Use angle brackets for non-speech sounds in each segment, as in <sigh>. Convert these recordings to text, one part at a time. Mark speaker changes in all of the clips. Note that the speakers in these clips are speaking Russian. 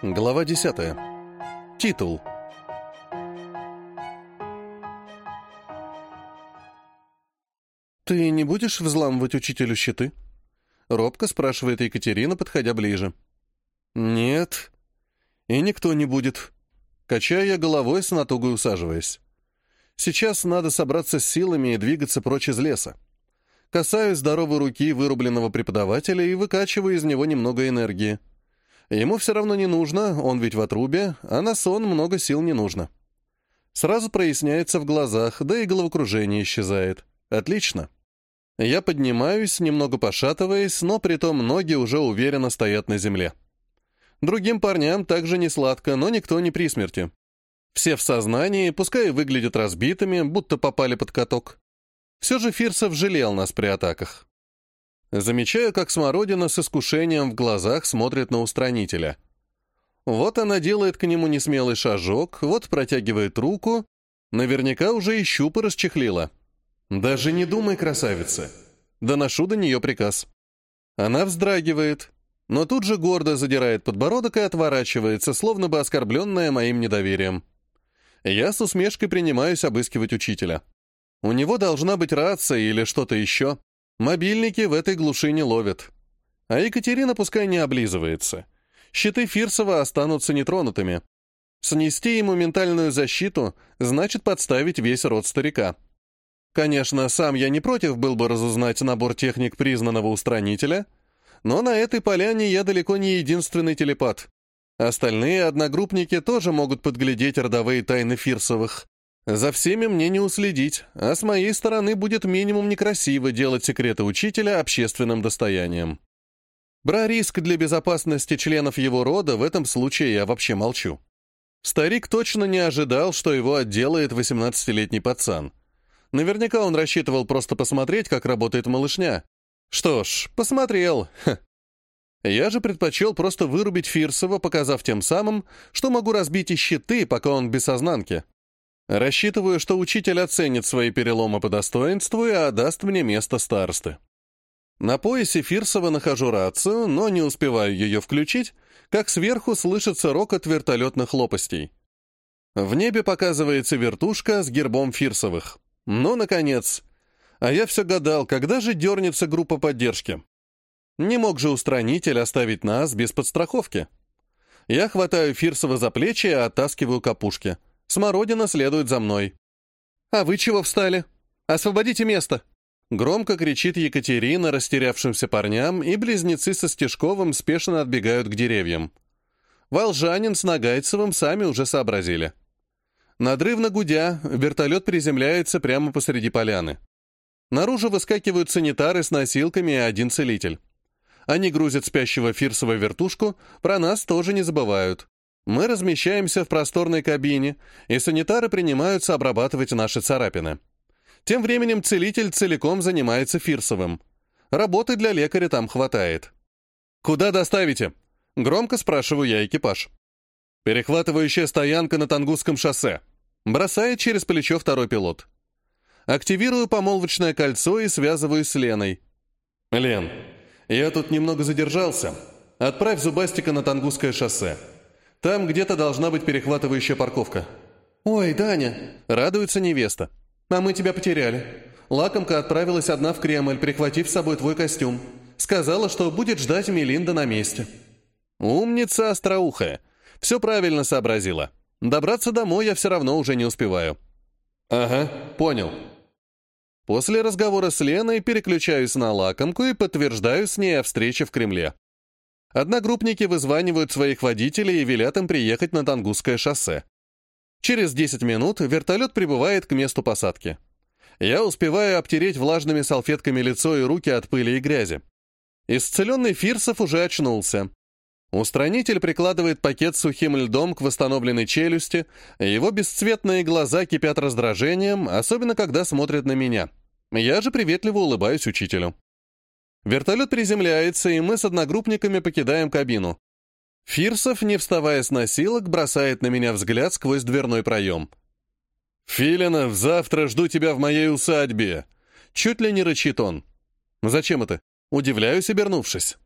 Speaker 1: Глава 10. Титул. «Ты не будешь взламывать учителю щиты?» Робко спрашивает Екатерина, подходя ближе. «Нет. И никто не будет». Качая головой, с натугой усаживаясь. «Сейчас надо собраться с силами и двигаться прочь из леса. Касаюсь здоровой руки вырубленного преподавателя и выкачиваю из него немного энергии. Ему все равно не нужно, он ведь в отрубе, а на сон много сил не нужно. Сразу проясняется в глазах, да и головокружение исчезает. Отлично. Я поднимаюсь, немного пошатываясь, но при том ноги уже уверенно стоят на земле. Другим парням также не сладко, но никто не при смерти. Все в сознании, пускай выглядят разбитыми, будто попали под каток. Все же Фирсов жалел нас при атаках. Замечаю, как Смородина с искушением в глазах смотрит на устранителя. Вот она делает к нему несмелый шажок, вот протягивает руку. Наверняка уже и щупы расчехлила. «Даже не думай, красавица!» Доношу до нее приказ. Она вздрагивает, но тут же гордо задирает подбородок и отворачивается, словно бы оскорбленная моим недоверием. Я с усмешкой принимаюсь обыскивать учителя. У него должна быть рация или что-то еще. Мобильники в этой глуши не ловят. А Екатерина пускай не облизывается. Щиты Фирсова останутся нетронутыми. Снести ему ментальную защиту значит подставить весь род старика. Конечно, сам я не против был бы разузнать набор техник признанного устранителя, но на этой поляне я далеко не единственный телепат. Остальные одногруппники тоже могут подглядеть родовые тайны Фирсовых. За всеми мне не уследить, а с моей стороны будет минимум некрасиво делать секреты учителя общественным достоянием. Бра риск для безопасности членов его рода, в этом случае я вообще молчу. Старик точно не ожидал, что его отделает 18-летний пацан. Наверняка он рассчитывал просто посмотреть, как работает малышня. Что ж, посмотрел. Ха. Я же предпочел просто вырубить Фирсова, показав тем самым, что могу разбить и щиты, пока он без сознанки. Рассчитываю, что учитель оценит свои переломы по достоинству и отдаст мне место старосты. На поясе Фирсова нахожу рацию, но не успеваю ее включить, как сверху слышится рокот вертолетных лопастей. В небе показывается вертушка с гербом Фирсовых. Ну, наконец. А я все гадал, когда же дернется группа поддержки. Не мог же устранитель оставить нас без подстраховки. Я хватаю Фирсова за плечи и оттаскиваю капушки. Смородина следует за мной. «А вы чего встали? Освободите место!» Громко кричит Екатерина растерявшимся парням, и близнецы со Стежковым спешно отбегают к деревьям. Волжанин с Нагайцевым сами уже сообразили. Надрывно гудя, вертолет приземляется прямо посреди поляны. Наружу выскакивают санитары с носилками и один целитель. Они грузят спящего Фирсова вертушку, про нас тоже не забывают. Мы размещаемся в просторной кабине, и санитары принимаются обрабатывать наши царапины. Тем временем целитель целиком занимается Фирсовым. Работы для лекаря там хватает. «Куда доставите?» — громко спрашиваю я экипаж. «Перехватывающая стоянка на Тангусском шоссе», — бросает через плечо второй пилот. Активирую помолвочное кольцо и связываюсь с Леной. «Лен, я тут немного задержался. Отправь Зубастика на Тангусское шоссе. Там где-то должна быть перехватывающая парковка». «Ой, Даня!» — радуется невеста. «А мы тебя потеряли. Лакомка отправилась одна в Кремль, прихватив с собой твой костюм. Сказала, что будет ждать Мелинда на месте». «Умница остроухая. Все правильно сообразила. Добраться домой я все равно уже не успеваю». «Ага, понял». После разговора с Леной переключаюсь на лакомку и подтверждаю с ней о встрече в Кремле. Одногруппники вызванивают своих водителей и велят им приехать на Тангусское шоссе. Через 10 минут вертолет прибывает к месту посадки. Я успеваю обтереть влажными салфетками лицо и руки от пыли и грязи. Исцеленный Фирсов уже очнулся. Устранитель прикладывает пакет с сухим льдом к восстановленной челюсти, его бесцветные глаза кипят раздражением, особенно когда смотрят на меня. Я же приветливо улыбаюсь учителю. Вертолет приземляется, и мы с одногруппниками покидаем кабину. Фирсов, не вставая с носилок, бросает на меня взгляд сквозь дверной проем. «Филинов, завтра жду тебя в моей усадьбе!» Чуть ли не рычит он. «Зачем это?» Удивляюсь, обернувшись.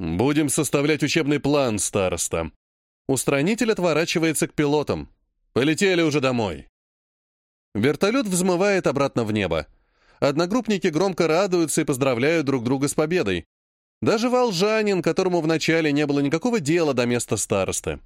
Speaker 1: «Будем составлять учебный план, староста». Устранитель отворачивается к пилотам. Полетели уже домой. Вертолет взмывает обратно в небо. Одногруппники громко радуются и поздравляют друг друга с победой. Даже волжанин, которому вначале не было никакого дела до места старосты.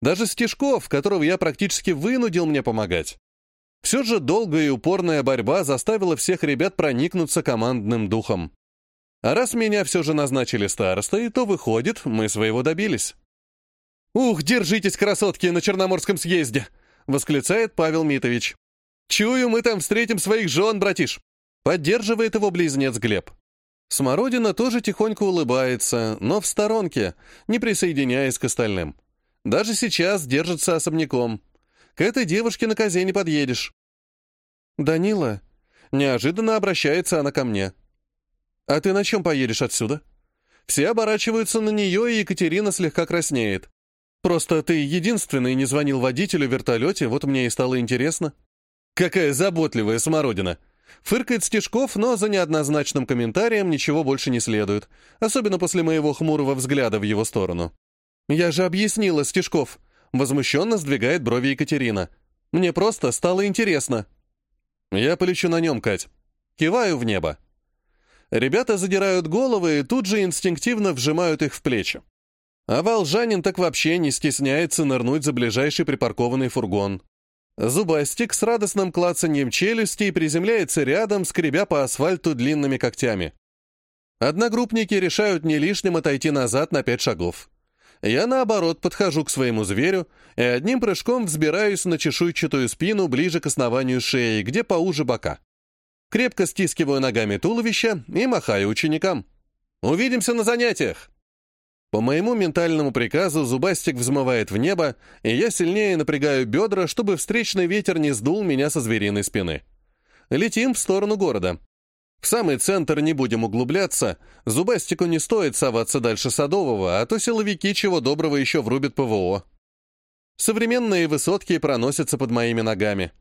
Speaker 1: Даже Стешков, которого я практически вынудил мне помогать. Все же долгая и упорная борьба заставила всех ребят проникнуться командным духом. А раз меня все же назначили старостой, то, выходит, мы своего добились. «Ух, держитесь, красотки, на Черноморском съезде!» — восклицает Павел Митович. «Чую, мы там встретим своих жен, братиш!» Поддерживает его близнец Глеб. Смородина тоже тихонько улыбается, но в сторонке, не присоединяясь к остальным. Даже сейчас держится особняком. К этой девушке на козе не подъедешь. «Данила», — неожиданно обращается она ко мне. «А ты на чем поедешь отсюда?» Все оборачиваются на нее, и Екатерина слегка краснеет. «Просто ты единственный не звонил водителю в вертолете, вот мне и стало интересно». «Какая заботливая смородина!» Фыркает Стешков, но за неоднозначным комментарием ничего больше не следует, особенно после моего хмурого взгляда в его сторону. «Я же объяснила, Стешков!» Возмущенно сдвигает брови Екатерина. «Мне просто стало интересно». «Я полечу на нем, Кать». Киваю в небо. Ребята задирают головы и тут же инстинктивно вжимают их в плечи. А волжанин так вообще не стесняется нырнуть за ближайший припаркованный фургон. Зубастик с радостным клацаньем челюстей приземляется рядом, скребя по асфальту длинными когтями. Одногруппники решают не лишним отойти назад на пять шагов. Я, наоборот, подхожу к своему зверю и одним прыжком взбираюсь на чешуйчатую спину ближе к основанию шеи, где поуже бока. Крепко стискиваю ногами туловище и махаю ученикам. «Увидимся на занятиях!» По моему ментальному приказу зубастик взмывает в небо, и я сильнее напрягаю бедра, чтобы встречный ветер не сдул меня со звериной спины. Летим в сторону города. В самый центр не будем углубляться, зубастику не стоит соваться дальше Садового, а то силовики чего доброго еще врубят ПВО. Современные высотки проносятся под моими ногами.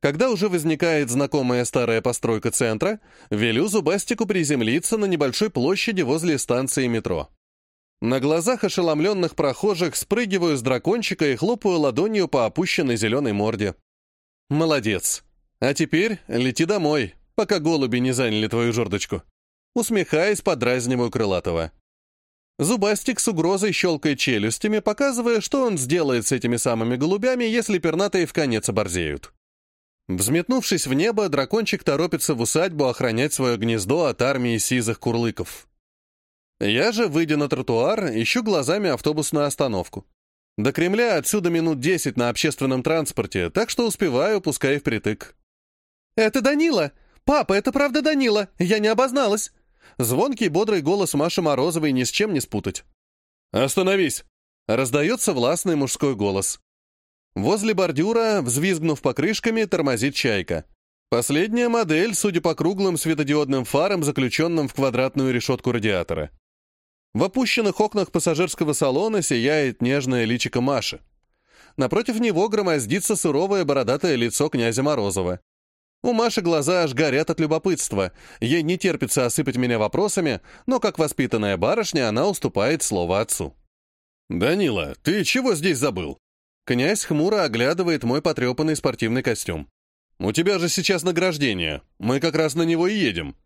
Speaker 1: Когда уже возникает знакомая старая постройка центра, велю зубастику приземлиться на небольшой площади возле станции метро. На глазах ошеломленных прохожих спрыгиваю с дракончика и хлопаю ладонью по опущенной зеленой морде. «Молодец. А теперь лети домой, пока голуби не заняли твою жердочку». Усмехаясь, подразниваю крылатого. Зубастик с угрозой щелкает челюстями, показывая, что он сделает с этими самыми голубями, если пернатые в конец оборзеют. Взметнувшись в небо, дракончик торопится в усадьбу охранять свое гнездо от армии сизых курлыков. Я же, выйдя на тротуар, ищу глазами автобусную остановку. До Кремля отсюда минут десять на общественном транспорте, так что успеваю, пускай впритык. «Это Данила! Папа, это правда Данила! Я не обозналась!» Звонкий, бодрый голос Маши Морозовой ни с чем не спутать. «Остановись!» — раздается властный мужской голос. Возле бордюра, взвизгнув покрышками, тормозит чайка. Последняя модель, судя по круглым светодиодным фарам, заключенным в квадратную решетку радиатора. В опущенных окнах пассажирского салона сияет нежное личико Маши. Напротив него громоздится суровое бородатое лицо князя Морозова. У Маши глаза аж горят от любопытства. Ей не терпится осыпать меня вопросами, но как воспитанная барышня она уступает слово отцу. «Данила, ты чего здесь забыл?» Князь хмуро оглядывает мой потрепанный спортивный костюм. «У тебя же сейчас награждение. Мы как раз на него и едем.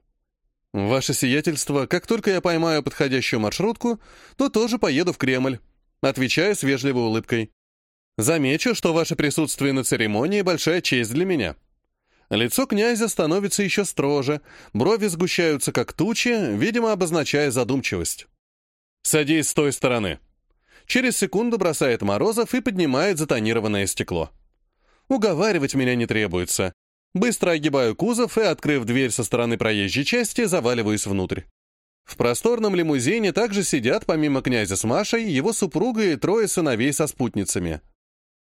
Speaker 1: «Ваше сиятельство, как только я поймаю подходящую маршрутку, то тоже поеду в Кремль», отвечаю с вежливой улыбкой. «Замечу, что ваше присутствие на церемонии — большая честь для меня». Лицо князя становится еще строже, брови сгущаются как тучи, видимо, обозначая задумчивость. «Садись с той стороны». Через секунду бросает Морозов и поднимает затонированное стекло. Уговаривать меня не требуется. Быстро огибаю кузов и, открыв дверь со стороны проезжей части, заваливаюсь внутрь. В просторном лимузине также сидят, помимо князя с Машей, его супруга и трое сыновей со спутницами.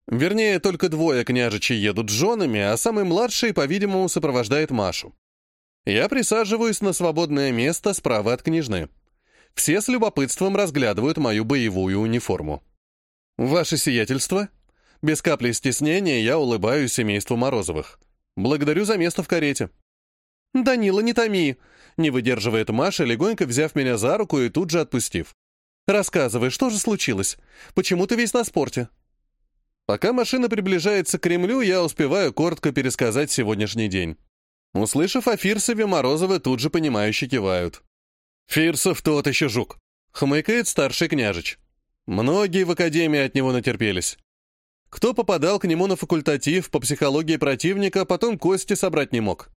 Speaker 1: Вернее, только двое княжичей едут с женами, а самый младший, по-видимому, сопровождает Машу. Я присаживаюсь на свободное место справа от княжны. Все с любопытством разглядывают мою боевую униформу. «Ваше сиятельство?» Без капли стеснения я улыбаюсь семейству Морозовых. Благодарю за место в карете». «Данила, не томи!» — не выдерживает Маша, легонько взяв меня за руку и тут же отпустив. Рассказывай, что же случилось? Почему ты весь на спорте?» Пока машина приближается к Кремлю, я успеваю коротко пересказать сегодняшний день. Услышав о Фирсове, Морозовы тут же понимающе кивают. «Фирсов тот еще жук», — хмыкает старший княжич. Многие в академии от него натерпелись. Кто попадал к нему на факультатив по психологии противника, потом кости собрать не мог.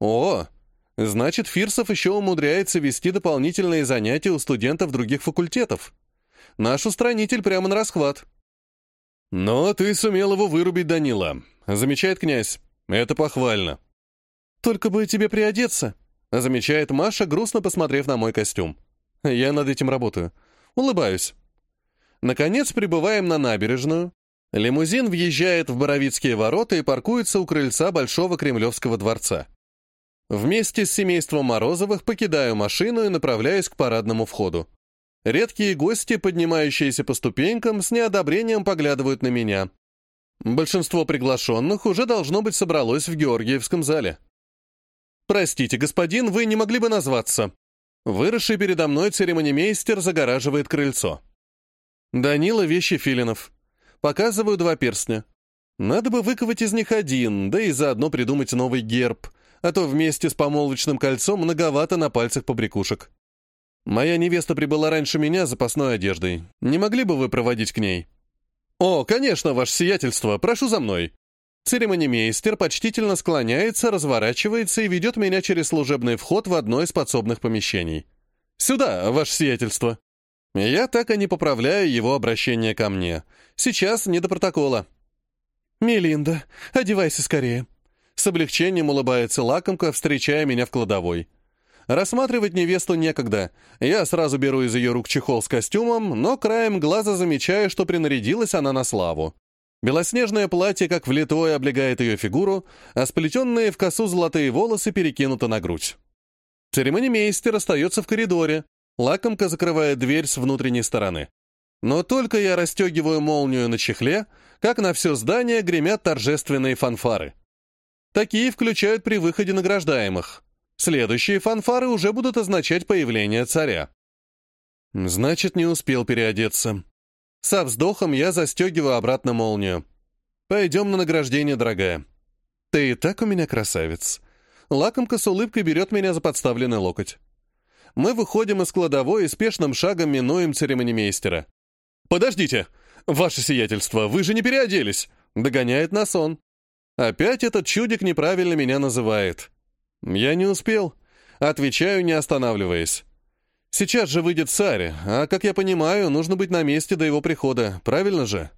Speaker 1: О, значит, Фирсов еще умудряется вести дополнительные занятия у студентов других факультетов. Наш устранитель прямо на расхват. «Но ты сумел его вырубить, Данила», — замечает князь. «Это похвально». «Только бы тебе приодеться», — замечает Маша, грустно посмотрев на мой костюм. «Я над этим работаю. Улыбаюсь». Наконец прибываем на набережную, Лимузин въезжает в Боровицкие ворота и паркуется у крыльца Большого Кремлевского дворца. Вместе с семейством Морозовых покидаю машину и направляюсь к парадному входу. Редкие гости, поднимающиеся по ступенькам, с неодобрением поглядывают на меня. Большинство приглашенных уже должно быть собралось в Георгиевском зале. «Простите, господин, вы не могли бы назваться?» Выросший передо мной церемонимейстер загораживает крыльцо. Данила Вещефилинов. Показываю два перстня. Надо бы выковать из них один, да и заодно придумать новый герб, а то вместе с помолвочным кольцом многовато на пальцах побрякушек. Моя невеста прибыла раньше меня запасной одеждой. Не могли бы вы проводить к ней? О, конечно, ваше сиятельство, прошу за мной. Церемонимейстер почтительно склоняется, разворачивается и ведет меня через служебный вход в одно из подсобных помещений. Сюда, ваше сиятельство. Я так и не поправляю его обращение ко мне. Сейчас не до протокола. «Мелинда, одевайся скорее». С облегчением улыбается лакомка, встречая меня в кладовой. Рассматривать невесту некогда. Я сразу беру из ее рук чехол с костюмом, но краем глаза замечаю, что принарядилась она на славу. Белоснежное платье, как влитое, облегает ее фигуру, а сплетенные в косу золотые волосы перекинуты на грудь. Церемонимейстер остается в коридоре, Лакомка закрывает дверь с внутренней стороны. Но только я расстегиваю молнию на чехле, как на все здание гремят торжественные фанфары. Такие включают при выходе награждаемых. Следующие фанфары уже будут означать появление царя. Значит, не успел переодеться. Со вздохом я застегиваю обратно молнию. Пойдем на награждение, дорогая. Ты и так у меня красавец. Лакомка с улыбкой берет меня за подставленный локоть. Мы выходим из кладовой и спешным шагом минуем церемонимейстера. «Подождите! Ваше сиятельство, вы же не переоделись!» Догоняет нас он. Опять этот чудик неправильно меня называет. Я не успел. Отвечаю, не останавливаясь. Сейчас же выйдет царь, а, как я понимаю, нужно быть на месте до его прихода, правильно же?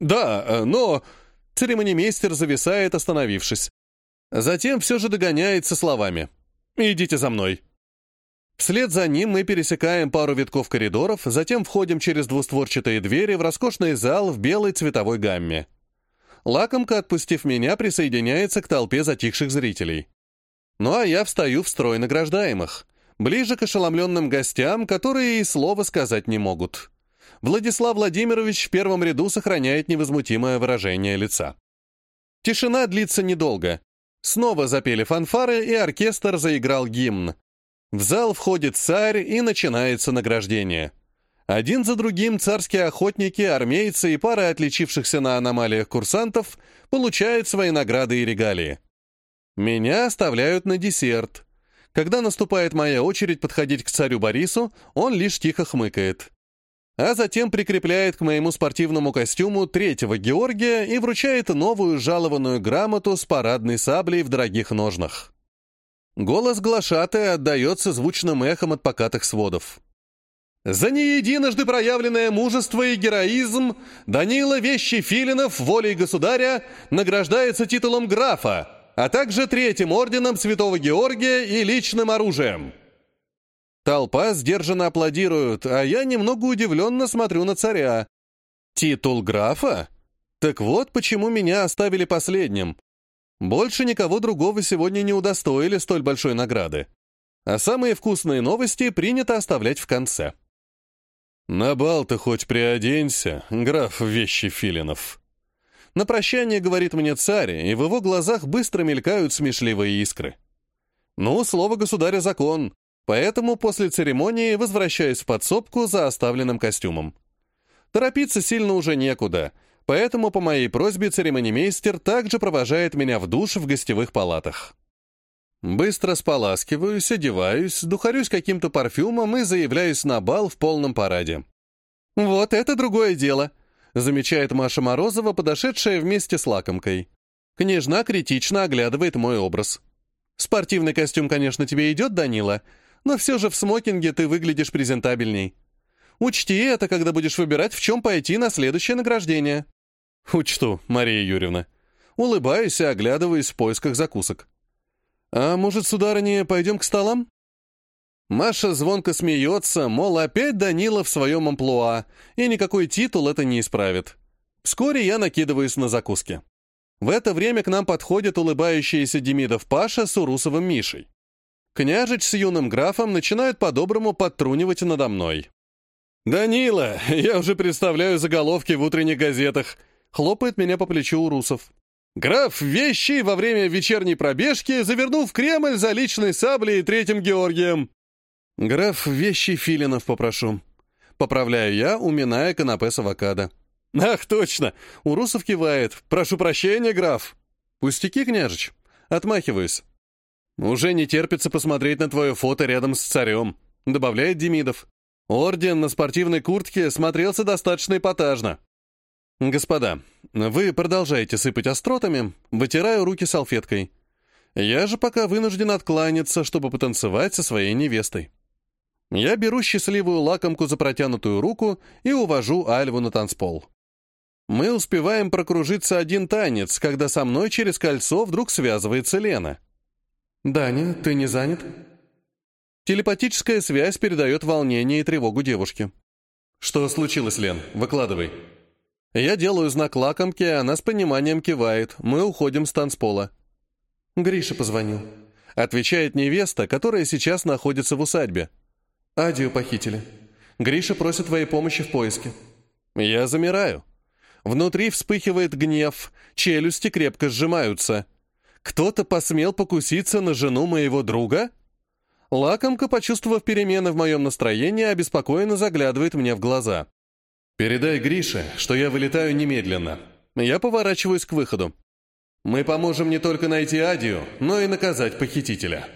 Speaker 1: Да, но... Церемонимейстер зависает, остановившись. Затем все же догоняет со словами. «Идите за мной». Вслед за ним мы пересекаем пару витков коридоров, затем входим через двустворчатые двери в роскошный зал в белой цветовой гамме. Лакомка, отпустив меня, присоединяется к толпе затихших зрителей. Ну а я встаю в строй награждаемых, ближе к ошеломленным гостям, которые и слова сказать не могут. Владислав Владимирович в первом ряду сохраняет невозмутимое выражение лица. Тишина длится недолго. Снова запели фанфары, и оркестр заиграл гимн, в зал входит царь, и начинается награждение. Один за другим царские охотники, армейцы и пара отличившихся на аномалиях курсантов получают свои награды и регалии. Меня оставляют на десерт. Когда наступает моя очередь подходить к царю Борису, он лишь тихо хмыкает. А затем прикрепляет к моему спортивному костюму третьего Георгия и вручает новую жалованную грамоту с парадной саблей в дорогих ножнах. Голос глашатая отдается звучным эхом от покатых сводов. «За неединожды проявленное мужество и героизм Данила Вещи Филинов волей государя награждается титулом графа, а также третьим орденом Святого Георгия и личным оружием». Толпа сдержанно аплодирует, а я немного удивленно смотрю на царя. «Титул графа? Так вот почему меня оставили последним. Больше никого другого сегодня не удостоили столь большой награды. А самые вкусные новости принято оставлять в конце. «На бал ты хоть приоденься, граф вещи филинов». На прощание говорит мне царь, и в его глазах быстро мелькают смешливые искры. «Ну, слово государя закон. Поэтому после церемонии возвращаюсь в подсобку за оставленным костюмом. Торопиться сильно уже некуда, поэтому по моей просьбе церемонимейстер также провожает меня в душ в гостевых палатах. Быстро споласкиваюсь, одеваюсь, духарюсь каким-то парфюмом и заявляюсь на бал в полном параде. «Вот это другое дело», — замечает Маша Морозова, подошедшая вместе с лакомкой. Княжна критично оглядывает мой образ. «Спортивный костюм, конечно, тебе идет, Данила, но все же в смокинге ты выглядишь презентабельней. Учти это, когда будешь выбирать, в чем пойти на следующее награждение». «Учту, Мария Юрьевна». Улыбаюсь и оглядываюсь в поисках закусок. «А может, сударыня, пойдем к столам?» Маша звонко смеется, мол, опять Данила в своем амплуа, и никакой титул это не исправит. Вскоре я накидываюсь на закуски. В это время к нам подходит улыбающийся Демидов Паша с Урусовым Мишей. Княжич с юным графом начинают по-доброму подтрунивать надо мной. «Данила, <laughs> я уже представляю заголовки в утренних газетах», — хлопает меня по плечу Урусов. «Граф вещи во время вечерней пробежки, завернул в Кремль за личной саблей третьим Георгием». «Граф вещи филинов попрошу». Поправляю я, уминая канапе с авокадо. «Ах, точно!» — Урусов кивает. «Прошу прощения, граф». «Пустяки, княжич». Отмахиваюсь. «Уже не терпится посмотреть на твое фото рядом с царем», — добавляет Демидов. «Орден на спортивной куртке смотрелся достаточно эпатажно». «Господа, вы продолжаете сыпать остротами, вытираю руки салфеткой. Я же пока вынужден откланяться, чтобы потанцевать со своей невестой». Я беру счастливую лакомку за протянутую руку и увожу Альву на танцпол. Мы успеваем прокружиться один танец, когда со мной через кольцо вдруг связывается Лена. «Даня, ты не занят?» Телепатическая связь передает волнение и тревогу девушке. «Что случилось, Лен? Выкладывай». Я делаю знак лакомки, она с пониманием кивает. Мы уходим с танцпола. «Гриша позвонил», — отвечает невеста, которая сейчас находится в усадьбе. «Адию похитили. Гриша просит твоей помощи в поиске». Я замираю. Внутри вспыхивает гнев, челюсти крепко сжимаются. Кто-то посмел покуситься на жену моего друга? Лакомка, почувствовав перемены в моем настроении, обеспокоенно заглядывает мне в глаза. «Передай Грише, что я вылетаю немедленно». Я поворачиваюсь к выходу. «Мы поможем не только найти Адию, но и наказать похитителя».